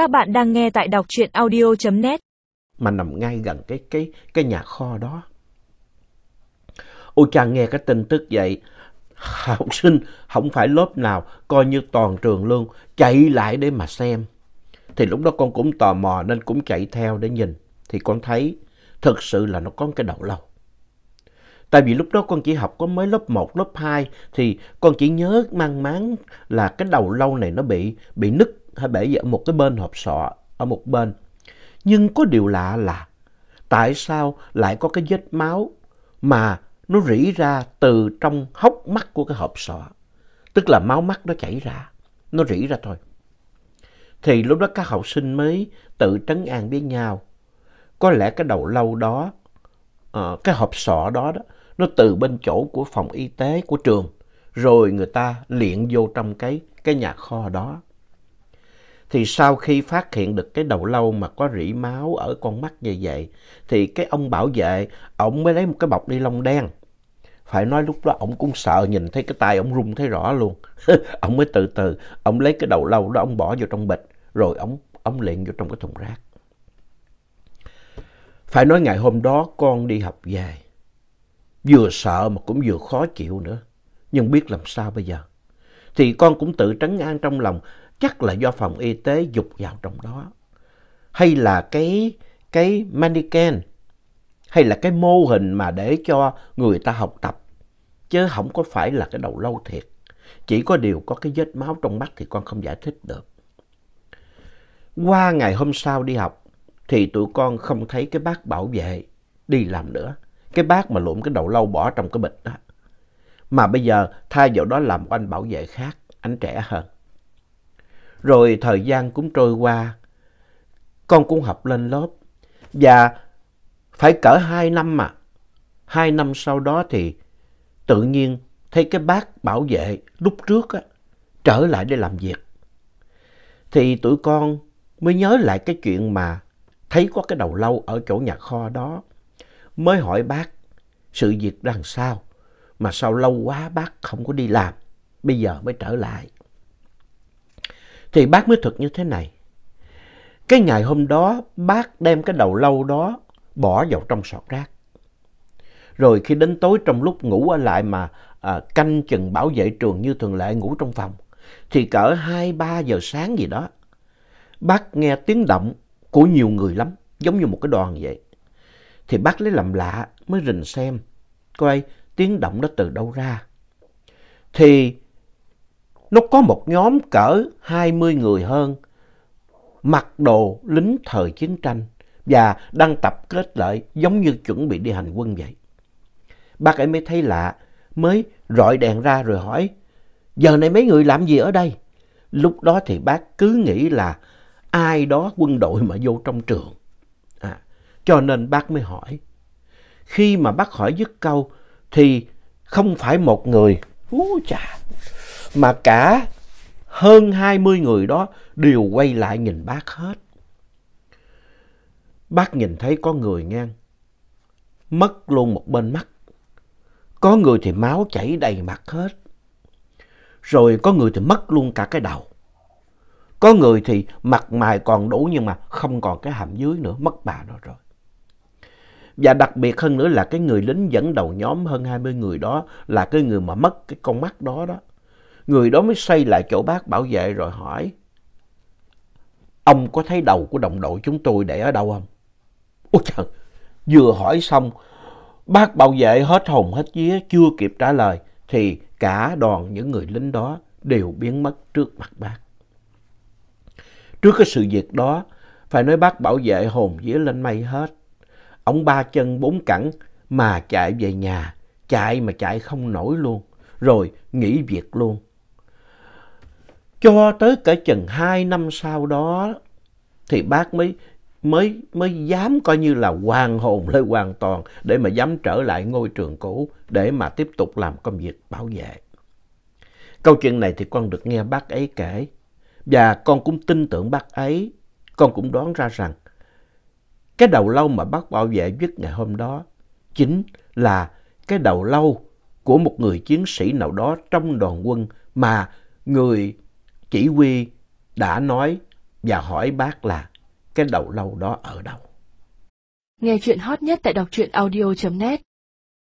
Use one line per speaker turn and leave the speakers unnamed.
Các bạn đang nghe tại đọc truyện audio.net.
Mà nằm ngay gần cái, cái, cái nhà kho đó. Ôi chàng nghe cái tin tức vậy, học sinh không phải lớp nào, coi như toàn trường luôn, chạy lại để mà xem. Thì lúc đó con cũng tò mò nên cũng chạy theo để nhìn. Thì con thấy thực sự là nó có cái đầu lâu. Tại vì lúc đó con chỉ học có mới lớp 1, lớp 2 thì con chỉ nhớ mang máng là cái đầu lâu này nó bị bị nứt hay bể ở một cái bên hộp sọ ở một bên. Nhưng có điều lạ là tại sao lại có cái vết máu mà nó rỉ ra từ trong hốc mắt của cái hộp sọ. Tức là máu mắt nó chảy ra, nó rỉ ra thôi. Thì lúc đó các học sinh mới tự trấn an với nhau. Có lẽ cái đầu lâu đó, uh, cái hộp sọ đó, đó nó từ bên chỗ của phòng y tế của trường, rồi người ta liện vô trong cái, cái nhà kho đó. Thì sau khi phát hiện được cái đầu lâu mà có rỉ máu ở con mắt như vậy, thì cái ông bảo vệ, ông mới lấy một cái bọc ni lông đen. Phải nói lúc đó ông cũng sợ nhìn thấy cái tay ông rung thấy rõ luôn. ông mới từ từ, ông lấy cái đầu lâu đó ông bỏ vô trong bịch, rồi ông, ông liền vô trong cái thùng rác. Phải nói ngày hôm đó con đi học về, vừa sợ mà cũng vừa khó chịu nữa. Nhưng biết làm sao bây giờ. Thì con cũng tự trấn an trong lòng, chắc là do phòng y tế dục vào trong đó. Hay là cái, cái mannequin, hay là cái mô hình mà để cho người ta học tập. Chứ không có phải là cái đầu lâu thiệt. Chỉ có điều có cái vết máu trong mắt thì con không giải thích được. Qua ngày hôm sau đi học thì tụi con không thấy cái bác bảo vệ đi làm nữa. Cái bác mà lụm cái đầu lâu bỏ trong cái bịch đó. Mà bây giờ thay vào đó làm một anh bảo vệ khác, anh trẻ hơn. Rồi thời gian cũng trôi qua, con cũng học lên lớp. Và phải cỡ hai năm mà. Hai năm sau đó thì tự nhiên thấy cái bác bảo vệ lúc trước á, trở lại để làm việc. Thì tụi con mới nhớ lại cái chuyện mà thấy có cái đầu lâu ở chỗ nhà kho đó. Mới hỏi bác sự việc làm sao mà sao lâu quá bác không có đi làm, bây giờ mới trở lại. Thì bác mới thực như thế này. Cái ngày hôm đó bác đem cái đầu lâu đó bỏ vào trong sọt rác. Rồi khi đến tối trong lúc ngủ ở lại mà à, canh chừng bảo vệ trường như thường lệ ngủ trong phòng. Thì cỡ 2-3 giờ sáng gì đó, bác nghe tiếng động của nhiều người lắm, giống như một cái đoàn vậy. Thì bác lấy làm lạ mới rình xem, coi tiếng động đó từ đâu ra. Thì nó có một nhóm cỡ 20 người hơn, mặc đồ lính thời chiến tranh và đang tập kết lại giống như chuẩn bị đi hành quân vậy. Bác ấy mới thấy lạ, mới rọi đèn ra rồi hỏi, giờ này mấy người làm gì ở đây? Lúc đó thì bác cứ nghĩ là ai đó quân đội mà vô trong trường. À, cho nên bác mới hỏi. Khi mà bác hỏi dứt câu thì không phải một người, ú chà, mà cả hơn 20 người đó đều quay lại nhìn bác hết. Bác nhìn thấy có người ngang, mất luôn một bên mắt. Có người thì máu chảy đầy mặt hết. Rồi có người thì mất luôn cả cái đầu. Có người thì mặt mày còn đủ nhưng mà không còn cái hàm dưới nữa, mất bà đó rồi. Và đặc biệt hơn nữa là cái người lính dẫn đầu nhóm hơn 20 người đó là cái người mà mất cái con mắt đó đó. Người đó mới xoay lại chỗ bác bảo vệ rồi hỏi. Ông có thấy đầu của đồng đội chúng tôi để ở đâu không? Ôi trời, vừa hỏi xong, bác bảo vệ hết hồn hết vía chưa kịp trả lời thì cả đoàn những người lính đó đều biến mất trước mặt bác. Trước cái sự việc đó, phải nói bác bảo vệ hồn vía lên mây hết. Ông ba chân bốn cẳng mà chạy về nhà, chạy mà chạy không nổi luôn, rồi nghỉ việc luôn. Cho tới cả chừng hai năm sau đó thì bác mới mới mới dám coi như là hoàn hồn lên hoàn toàn để mà dám trở lại ngôi trường cũ để mà tiếp tục làm công việc bảo vệ. Câu chuyện này thì con được nghe bác ấy kể và con cũng tin tưởng bác ấy. Con cũng đoán ra rằng cái đầu lâu mà bác bảo vệ giết ngày hôm đó chính là cái đầu lâu của một người chiến sĩ nào đó trong đoàn quân mà người chỉ huy đã nói và hỏi bác là cái đầu lâu đó ở đâu.
Nghe chuyện hot nhất tại đọc truyện audio.net